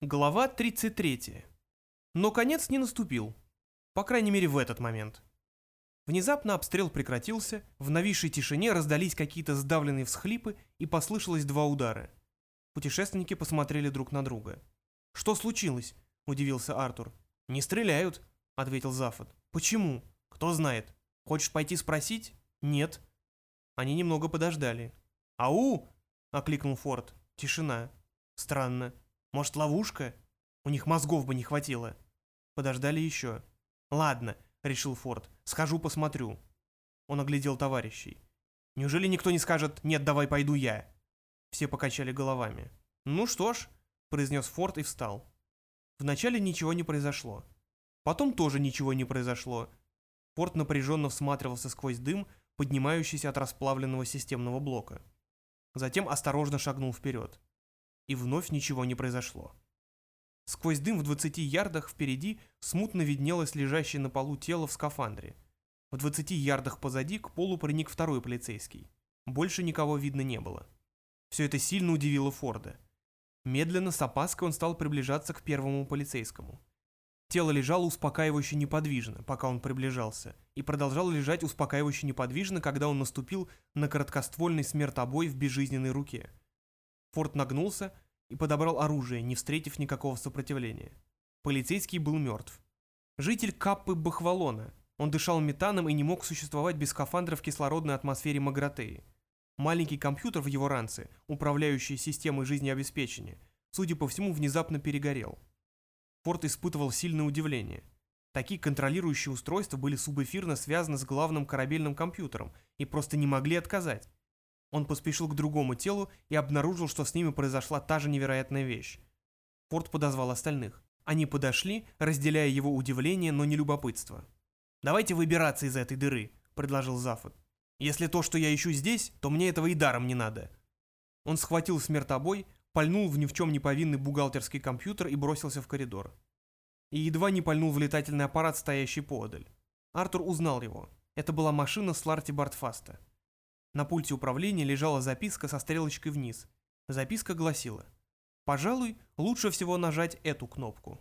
Глава 33. Но конец не наступил. По крайней мере, в этот момент. Внезапно обстрел прекратился, в нависшей тишине раздались какие-то сдавленные всхлипы и послышалось два удара. Путешественники посмотрели друг на друга. «Что случилось?» – удивился Артур. «Не стреляют», – ответил Зафот. «Почему? Кто знает. Хочешь пойти спросить?» «Нет». Они немного подождали. «Ау!» – окликнул Форд. Тишина. «Странно. Может, ловушка? У них мозгов бы не хватило. Подождали еще. Ладно, решил Форд, схожу посмотрю. Он оглядел товарищей. Неужели никто не скажет «нет, давай пойду я»? Все покачали головами. Ну что ж, произнес Форд и встал. Вначале ничего не произошло. Потом тоже ничего не произошло. Форд напряженно всматривался сквозь дым, поднимающийся от расплавленного системного блока. Затем осторожно шагнул вперед и вновь ничего не произошло. Сквозь дым в 20 ярдах впереди смутно виднелось лежащее на полу тело в скафандре. В 20 ярдах позади к полу проник второй полицейский. Больше никого видно не было. Все это сильно удивило Форда. Медленно, с опаской он стал приближаться к первому полицейскому. Тело лежало успокаивающе неподвижно, пока он приближался, и продолжало лежать успокаивающе неподвижно, когда он наступил на короткоствольный смертобой в безжизненной руке. Форд нагнулся и подобрал оружие, не встретив никакого сопротивления. Полицейский был мертв. Житель Каппы Бахвалона. Он дышал метаном и не мог существовать без скафандра в кислородной атмосфере Магратеи. Маленький компьютер в его ранце, управляющий системой жизнеобеспечения, судя по всему, внезапно перегорел. Форд испытывал сильное удивление. Такие контролирующие устройства были субэфирно связаны с главным корабельным компьютером и просто не могли отказать. Он поспешил к другому телу и обнаружил, что с ними произошла та же невероятная вещь. Форд подозвал остальных. Они подошли, разделяя его удивление, но не любопытство. «Давайте выбираться из этой дыры», — предложил Зафот. «Если то, что я ищу здесь, то мне этого и даром не надо». Он схватил смертобой, пальнул в ни в чем не повинный бухгалтерский компьютер и бросился в коридор. И едва не пальнул в летательный аппарат, стоящий поодаль. Артур узнал его. Это была машина Сларти Бартфаста. На пульте управления лежала записка со стрелочкой вниз. Записка гласила «Пожалуй, лучше всего нажать эту кнопку».